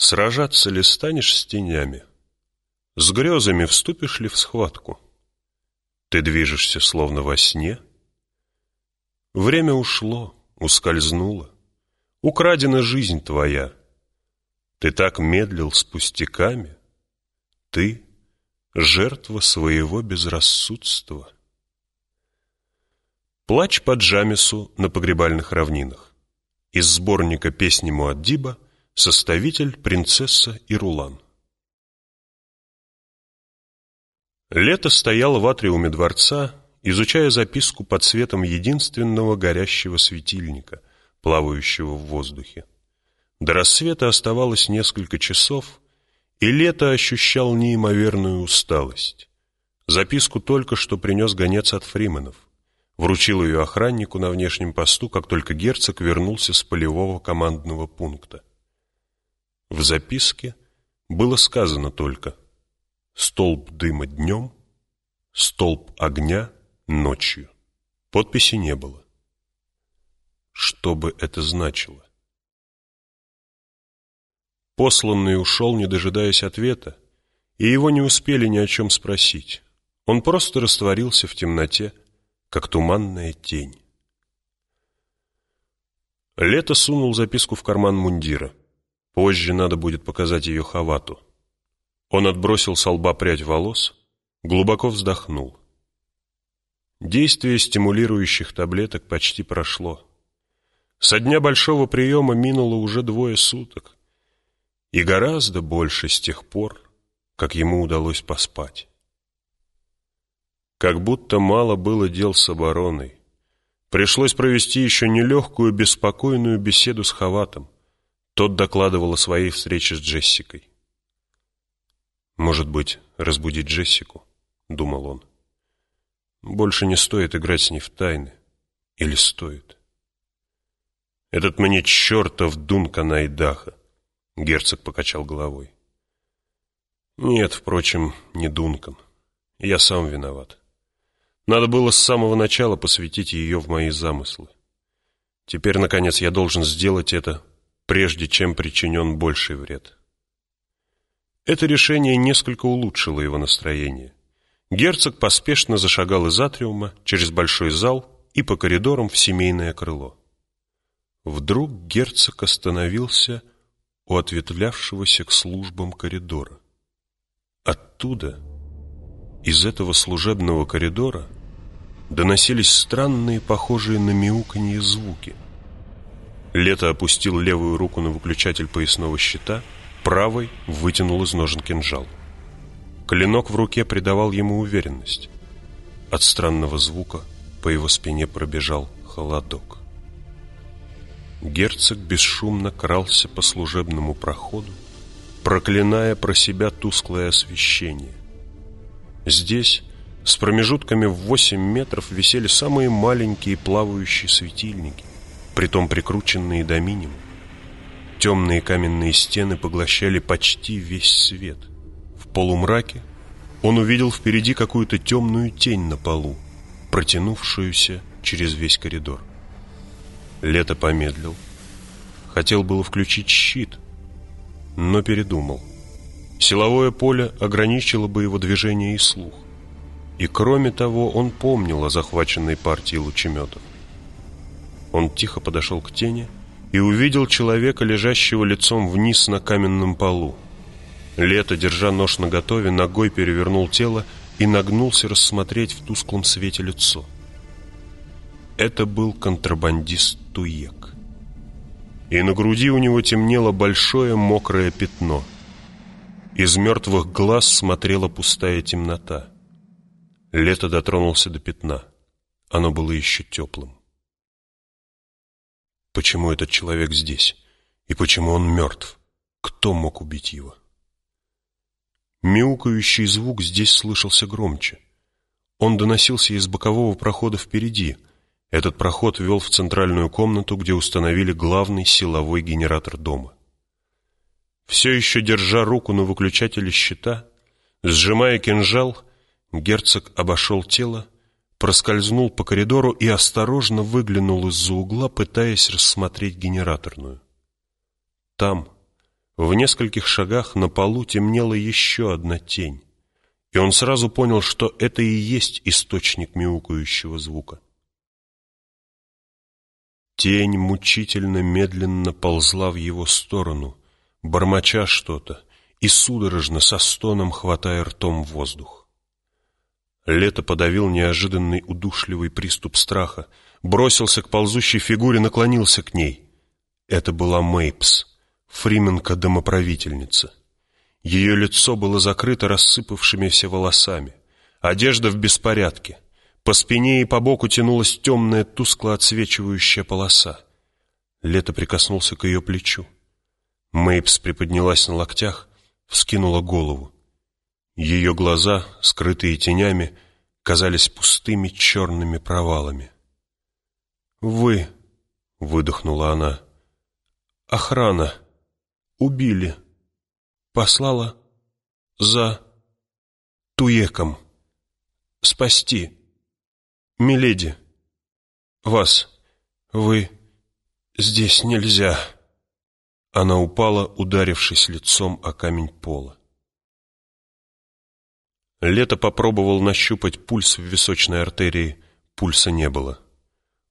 Сражаться ли станешь с тенями? С грезами вступишь ли в схватку? Ты движешься словно во сне? Время ушло, ускользнуло, Украдена жизнь твоя. Ты так медлил с пустяками, Ты — жертва своего безрассудства. Плач по Джамису на погребальных равнинах. Из сборника песни Муаддиба — Составитель принцесса Ирулан. Лето стояло в атриуме дворца, изучая записку под светом единственного горящего светильника, плавающего в воздухе. До рассвета оставалось несколько часов, и лето ощущал неимоверную усталость. Записку только что принес гонец от Фрименов. Вручил ее охраннику на внешнем посту, как только герцог вернулся с полевого командного пункта. В записке было сказано только «Столб дыма днем, столб огня ночью». Подписи не было. Что бы это значило? Посланный ушел, не дожидаясь ответа, и его не успели ни о чем спросить. Он просто растворился в темноте, как туманная тень. Лето сунул записку в карман мундира. Позже надо будет показать ее Хавату. Он отбросил с лба прядь волос, глубоко вздохнул. Действие стимулирующих таблеток почти прошло. Со дня большого приема минуло уже двое суток. И гораздо больше с тех пор, как ему удалось поспать. Как будто мало было дел с обороной. Пришлось провести еще нелегкую, беспокойную беседу с Хаватом. Тот докладывал о своей встрече с Джессикой. «Может быть, разбудить Джессику?» — думал он. «Больше не стоит играть с ней в тайны. Или стоит?» «Этот мне чертов Дункан Айдаха!» — герцог покачал головой. «Нет, впрочем, не Дункан. Я сам виноват. Надо было с самого начала посвятить ее в мои замыслы. Теперь, наконец, я должен сделать это прежде чем причинен больший вред. Это решение несколько улучшило его настроение. Герцог поспешно зашагал из атриума через большой зал и по коридорам в семейное крыло. Вдруг герцог остановился у ответвлявшегося к службам коридора. Оттуда, из этого служебного коридора, доносились странные, похожие на мяуканье звуки — Лето опустил левую руку на выключатель поясного щита, правой вытянул из ножен кинжал. Клинок в руке придавал ему уверенность. От странного звука по его спине пробежал холодок. Герцог бесшумно крался по служебному проходу, проклиная про себя тусклое освещение. Здесь, с промежутками в 8 метров, висели самые маленькие плавающие светильники, притом прикрученные до минимума. Темные каменные стены поглощали почти весь свет. В полумраке он увидел впереди какую-то темную тень на полу, протянувшуюся через весь коридор. Лето помедлил. Хотел было включить щит, но передумал. Силовое поле ограничило бы его движение и слух. И кроме того, он помнил о захваченной партии лучеметов. Он тихо подошел к тени и увидел человека, лежащего лицом вниз на каменном полу. Лето, держа нож наготове, ногой перевернул тело и нагнулся рассмотреть в тусклом свете лицо. Это был контрабандист Туек. И на груди у него темнело большое мокрое пятно. Из мертвых глаз смотрела пустая темнота. Лето дотронулся до пятна. Оно было еще теплым. Почему этот человек здесь? И почему он мертв? Кто мог убить его? Мяукающий звук здесь слышался громче. Он доносился из бокового прохода впереди. Этот проход вел в центральную комнату, где установили главный силовой генератор дома. Все еще держа руку на выключателе щита, сжимая кинжал, герцог обошел тело проскользнул по коридору и осторожно выглянул из-за угла, пытаясь рассмотреть генераторную. Там, В нескольких шагах на полу темнела еще одна тень, и он сразу понял, что это и есть источник мяукающего звука. Тень мучительно медленно ползла в его сторону, бормоча что-то и судорожно со стоном хватая ртом воздух. Лето подавил неожиданный удушливый приступ страха, бросился к ползущей фигуре, наклонился к ней. Это была Мейпс, фрименка-домоправительница. Ее лицо было закрыто рассыпавшимися волосами, одежда в беспорядке — по спине и по боку тянулась темная, тускло отсвечивающая полоса. Лето прикоснулся к ее плечу. Мейпс приподнялась на локтях, вскинула голову. Ее глаза, скрытые тенями, казались пустыми черными провалами. «Вы», — выдохнула она, — «охрана, убили, послала за Туеком, спасти». «Миледи, вас, вы, здесь нельзя». Она упала, ударившись лицом о камень пола. Лето попробовал нащупать пульс в височной артерии. Пульса не было.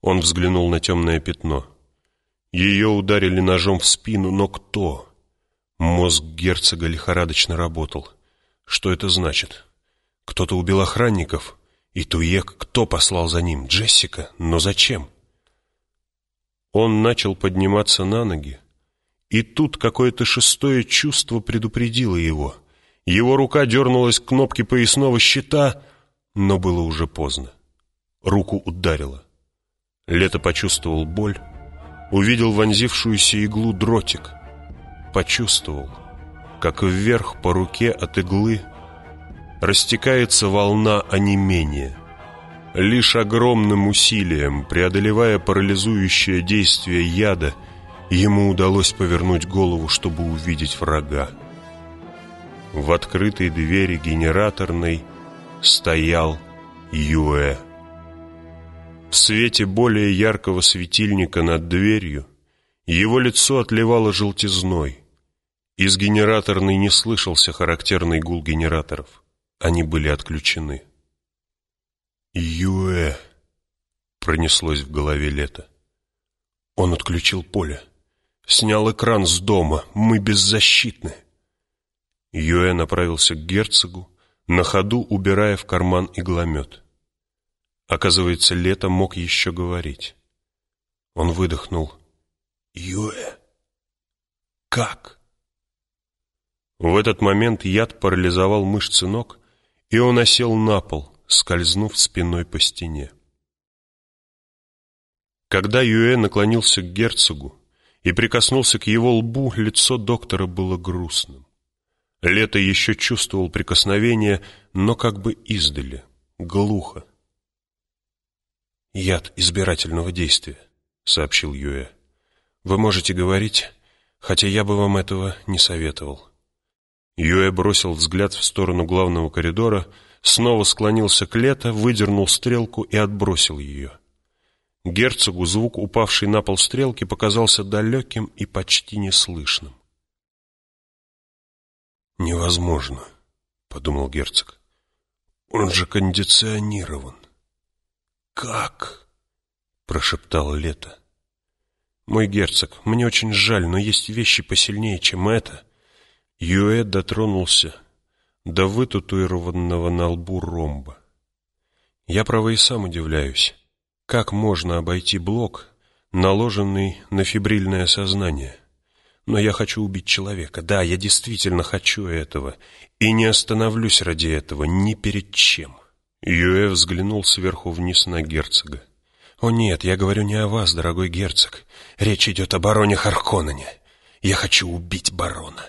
Он взглянул на темное пятно. Ее ударили ножом в спину, но кто? Мозг герцога лихорадочно работал. Что это значит? Кто-то убил охранников? И Туек, кто послал за ним? Джессика? Но зачем? Он начал подниматься на ноги, и тут какое-то шестое чувство предупредило его. Его рука дернулась к кнопке поясного щита, но было уже поздно. Руку ударило. Лето почувствовал боль, увидел вонзившуюся иглу дротик. Почувствовал, как вверх по руке от иглы растекается волна онемения. Лишь огромным усилием, преодолевая парализующее действие яда, ему удалось повернуть голову, чтобы увидеть врага. В открытой двери генераторной стоял Юэ. В свете более яркого светильника над дверью его лицо отливало желтизной. Из генераторной не слышался характерный гул генераторов. Они были отключены. «Юэ!» — пронеслось в голове лето. Он отключил поле. Снял экран с дома. Мы беззащитны. Юэ направился к герцогу, на ходу убирая в карман игломет. Оказывается, лето мог еще говорить. Он выдохнул. «Юэ! Как?» В этот момент яд парализовал мышцы ног, и он осел на пол, скользнув спиной по стене. Когда Юэ наклонился к герцогу и прикоснулся к его лбу, лицо доктора было грустным. Лето еще чувствовал прикосновение, но как бы издали, глухо. «Яд избирательного действия», — сообщил Юэ. «Вы можете говорить, хотя я бы вам этого не советовал». Юэ бросил взгляд в сторону главного коридора, снова склонился к Лето, выдернул стрелку и отбросил ее. Герцогу звук, упавший на пол стрелки, показался далеким и почти неслышным. «Невозможно», — подумал герцог. «Он же кондиционирован». «Как?» — прошептал Лето. «Мой герцог, мне очень жаль, но есть вещи посильнее, чем это», Юэ дотронулся до вытатуированного на лбу ромба. Я, право, и сам удивляюсь, как можно обойти блок, наложенный на фибрильное сознание. Но я хочу убить человека. Да, я действительно хочу этого. И не остановлюсь ради этого ни перед чем. Юэ взглянул сверху вниз на герцога. «О нет, я говорю не о вас, дорогой герцог. Речь идет о бароне Харконнене. Я хочу убить барона».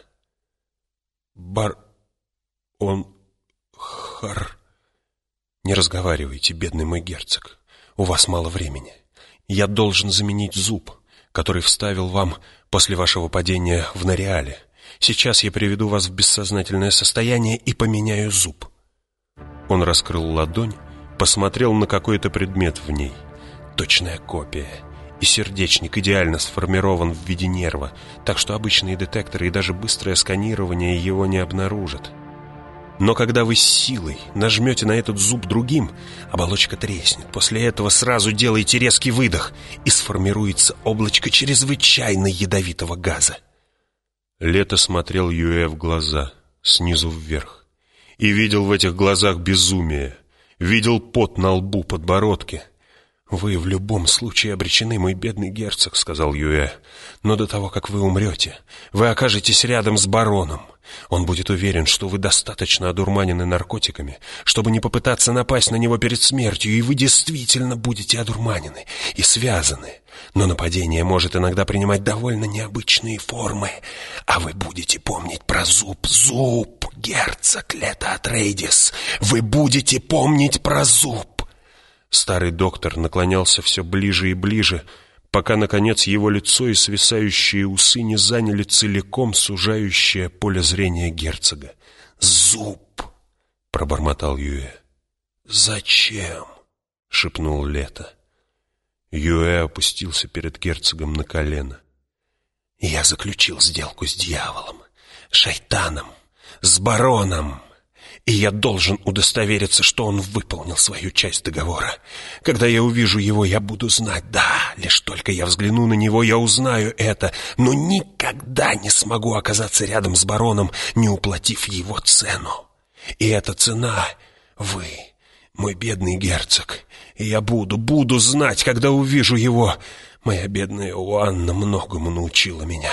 Бар... он... Хар... Не разговаривайте, бедный мой герцог. У вас мало времени. Я должен заменить зуб, который вставил вам после вашего падения в Нориале. Сейчас я приведу вас в бессознательное состояние и поменяю зуб. Он раскрыл ладонь, посмотрел на какой-то предмет в ней. Точная копия. и сердечник идеально сформирован в виде нерва, так что обычные детекторы и даже быстрое сканирование его не обнаружат. Но когда вы силой нажмете на этот зуб другим, оболочка треснет. После этого сразу делайте резкий выдох, и сформируется облачко чрезвычайно ядовитого газа. Лето смотрел Юэ в глаза, снизу вверх, и видел в этих глазах безумие, видел пот на лбу, подбородке — «Вы в любом случае обречены, мой бедный герцог», — сказал Юэ. «Но до того, как вы умрете, вы окажетесь рядом с бароном. Он будет уверен, что вы достаточно одурманены наркотиками, чтобы не попытаться напасть на него перед смертью, и вы действительно будете одурманены и связаны. Но нападение может иногда принимать довольно необычные формы, а вы будете помнить про зуб. Зуб, герцог Лето Атрейдис, вы будете помнить про зуб. Старый доктор наклонялся все ближе и ближе, пока, наконец, его лицо и свисающие усы не заняли целиком сужающее поле зрения герцога. «Зуб!» — пробормотал Юэ. «Зачем?» — шепнул Лето. Юэ опустился перед герцогом на колено. «Я заключил сделку с дьяволом, шайтаном, с бароном!» И я должен удостовериться, что он выполнил свою часть договора. Когда я увижу его, я буду знать, да, лишь только я взгляну на него, я узнаю это, но никогда не смогу оказаться рядом с бароном, не уплатив его цену. И эта цена — вы, мой бедный герцог, и я буду, буду знать, когда увижу его. Моя бедная Уанна многому научила меня».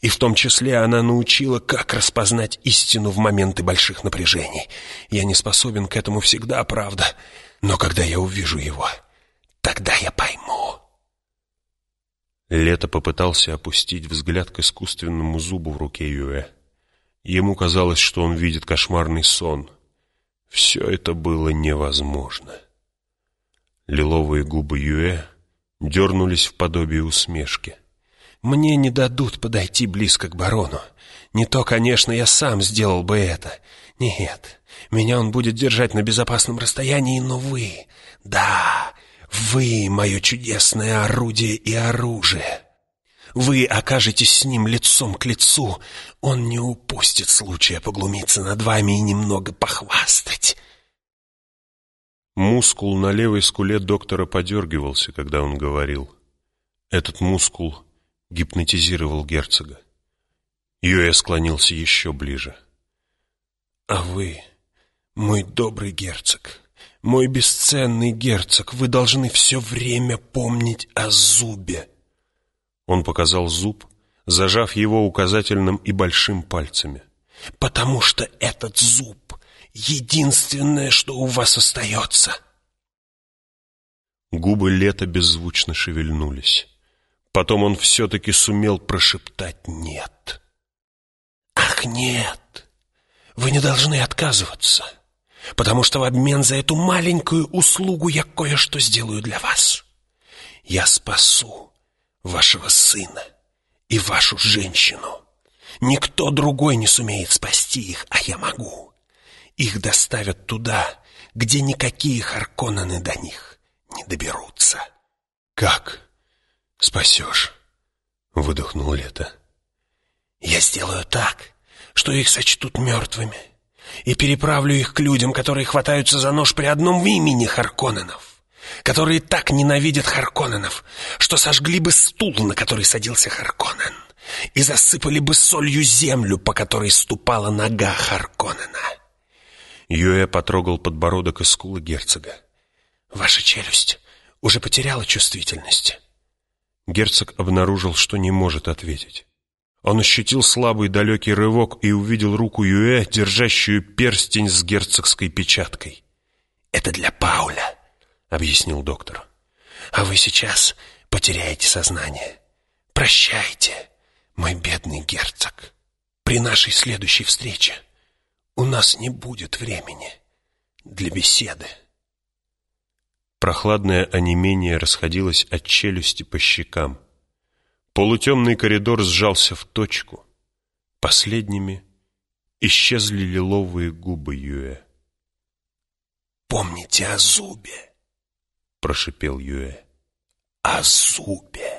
И в том числе она научила, как распознать истину в моменты больших напряжений. Я не способен к этому всегда, правда. Но когда я увижу его, тогда я пойму. Лето попытался опустить взгляд к искусственному зубу в руке Юэ. Ему казалось, что он видит кошмарный сон. Все это было невозможно. Лиловые губы Юэ дернулись в подобие усмешки. Мне не дадут подойти близко к барону. Не то, конечно, я сам сделал бы это. Нет, меня он будет держать на безопасном расстоянии, но вы... Да, вы — мое чудесное орудие и оружие. Вы окажетесь с ним лицом к лицу. Он не упустит случая поглумиться над вами и немного похвастать. Мускул на левой скуле доктора подергивался, когда он говорил. Этот мускул гипнотизировал герцога. Юэ склонился еще ближе. «А вы, мой добрый герцог, мой бесценный герцог, вы должны все время помнить о зубе!» Он показал зуб, зажав его указательным и большим пальцами. «Потому что этот зуб — единственное, что у вас остается!» Губы лета беззвучно шевельнулись. Потом он все-таки сумел прошептать «нет». «Ах, нет! Вы не должны отказываться, потому что в обмен за эту маленькую услугу я кое-что сделаю для вас. Я спасу вашего сына и вашу женщину. Никто другой не сумеет спасти их, а я могу. Их доставят туда, где никакие Харконнены до них не доберутся». «Как?» Спасешь», — выдохнул Лето. «Я сделаю так, что их сочтут мертвыми, и переправлю их к людям, которые хватаются за нож при одном имени Харконненов, которые так ненавидят Харконненов, что сожгли бы стул, на который садился Харконнен, и засыпали бы солью землю, по которой ступала нога Харконнена». Юэ потрогал подбородок и скулы герцога. «Ваша челюсть уже потеряла чувствительность». Герцог обнаружил, что не может ответить. Он ощутил слабый далекий рывок и увидел руку Юэ, держащую перстень с герцогской печаткой. «Это для Пауля», — объяснил доктор. «А вы сейчас потеряете сознание. Прощайте, мой бедный герцог. При нашей следующей встрече у нас не будет времени для беседы». Прохладное онемение расходилось от челюсти по щекам. Полутемный коридор сжался в точку. Последними исчезли лиловые губы Юэ. «Помните о зубе!» — прошипел Юэ. о зубе.